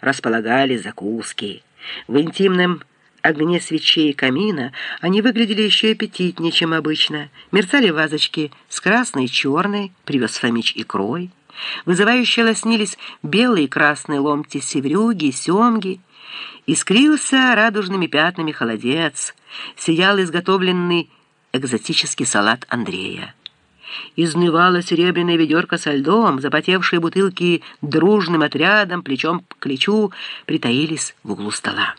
располагали закуски. В интимном огне свечей камина они выглядели еще аппетитнее, чем обычно. Мерцали вазочки с красной и черной, привез Фомич икрой. Вызывающе лоснились белые и красные ломти севрюги, семги. Искрился радужными пятнами холодец. Сиял изготовленный экзотический салат Андрея. Изнывала серебряная ведерко со льдом, запотевшие бутылки дружным отрядом, плечом к плечу, притаились в углу стола.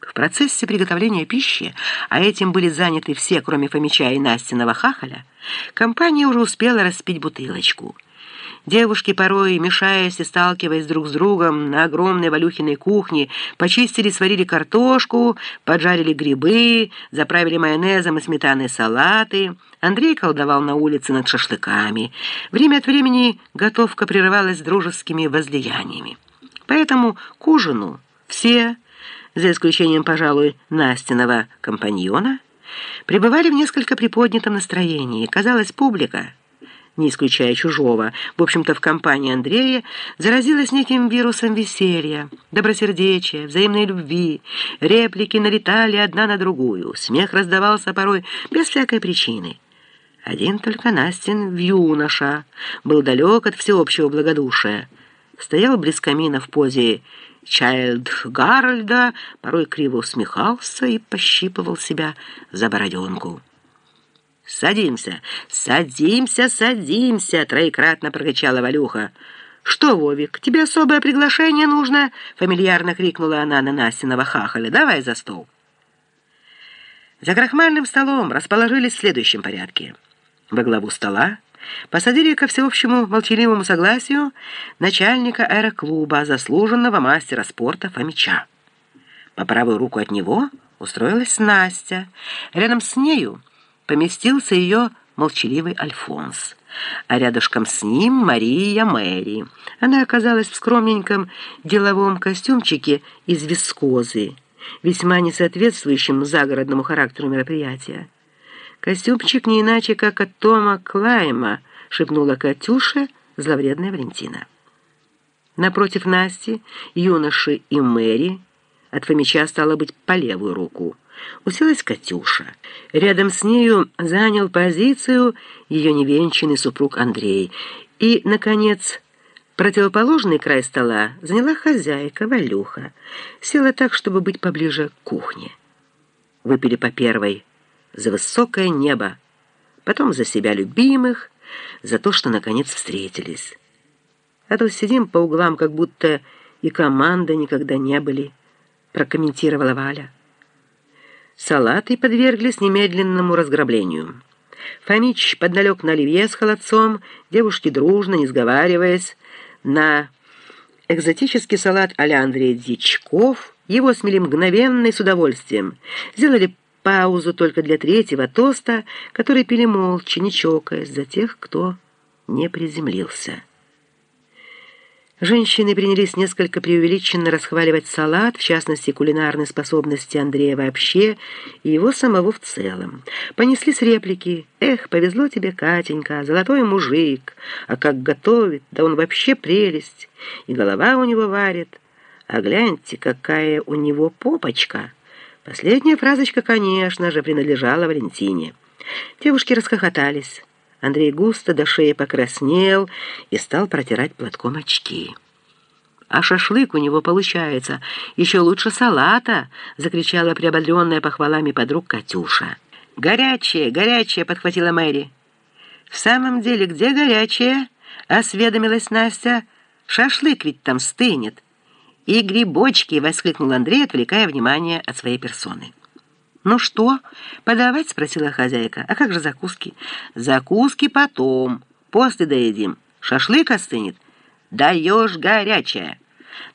В процессе приготовления пищи, а этим были заняты все, кроме Фомича и Настиного хахаля, компания уже успела распить бутылочку — Девушки порой, мешаясь и сталкиваясь друг с другом на огромной Валюхиной кухне, почистили, сварили картошку, поджарили грибы, заправили майонезом и сметаной салаты. Андрей колдовал на улице над шашлыками. Время от времени готовка прерывалась дружескими возлияниями. Поэтому к ужину все, за исключением, пожалуй, Настиного компаньона, пребывали в несколько приподнятом настроении. Казалось, публика не исключая чужого, в общем-то в компании Андрея, заразилась неким вирусом веселья, добросердечия, взаимной любви. Реплики налетали одна на другую, смех раздавался порой без всякой причины. Один только Настин юноша был далек от всеобщего благодушия. Стоял близ камина в позе Чайлд Гарольда, порой криво усмехался и пощипывал себя за бороденку. «Садимся, садимся, садимся!» — троекратно прокричала Валюха. «Что, Вовик, тебе особое приглашение нужно?» — фамильярно крикнула она на Настиного хахаля. «Давай за стол». За крахмальным столом расположились в следующем порядке. Во главу стола посадили ко всеобщему молчаливому согласию начальника аэроклуба, заслуженного мастера спорта Фомича. По правую руку от него устроилась Настя. Рядом с нею поместился ее молчаливый Альфонс, а рядышком с ним Мария Мэри. Она оказалась в скромненьком деловом костюмчике из вискозы, весьма не соответствующем загородному характеру мероприятия. «Костюмчик не иначе, как от Тома Клайма», — шепнула Катюша, зловредная Валентина. Напротив Насти, юноши и Мэри, от Фомича стало быть по левую руку — уселась Катюша. Рядом с нею занял позицию ее невенчанный супруг Андрей. И, наконец, противоположный край стола заняла хозяйка Валюха. Села так, чтобы быть поближе к кухне. Выпили по первой за высокое небо, потом за себя любимых, за то, что, наконец, встретились. А то сидим по углам, как будто и команды никогда не были, прокомментировала Валя. Салаты подверглись немедленному разграблению. Фомич подналег на оливье с холодцом, девушки дружно, не сговариваясь, на экзотический салат а-ля Андрей Дьячков, его смели мгновенно и с удовольствием. Сделали паузу только для третьего тоста, который пили молча, не чокаясь, за тех, кто не приземлился. Женщины принялись несколько преувеличенно расхваливать салат, в частности, кулинарные способности Андрея вообще и его самого в целом. Понеслись реплики «Эх, повезло тебе, Катенька, золотой мужик, а как готовит, да он вообще прелесть, и голова у него варит, а гляньте, какая у него попочка». Последняя фразочка, конечно же, принадлежала Валентине. Девушки расхохотались. Андрей густо до шеи покраснел и стал протирать платком очки. «А шашлык у него получается еще лучше салата!» — закричала приободренная похвалами подруг Катюша. «Горячее, горячее!» — подхватила Мэри. «В самом деле, где горячее?» — осведомилась Настя. «Шашлык ведь там стынет!» «И грибочки!» — воскликнул Андрей, отвлекая внимание от своей персоны. «Ну что, подавать?» — спросила хозяйка. «А как же закуски?» «Закуски потом. После доедим. Шашлык остынет. Даешь горячее».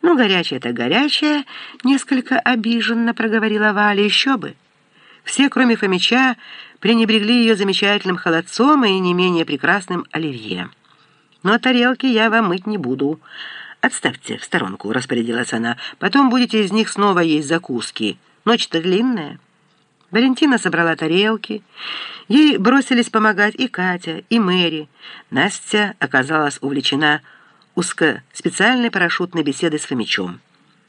«Ну, горячее-то горячее», — несколько обиженно проговорила Валя. «Еще бы». Все, кроме Фомича, пренебрегли ее замечательным холодцом и не менее прекрасным оливье. «Но тарелки я вам мыть не буду. Отставьте в сторонку», — распорядилась она. «Потом будете из них снова есть закуски. Ночь-то длинная». Валентина собрала тарелки. Ей бросились помогать и Катя, и Мэри. Настя оказалась увлечена узкоспециальной парашютной беседой с Фомичом.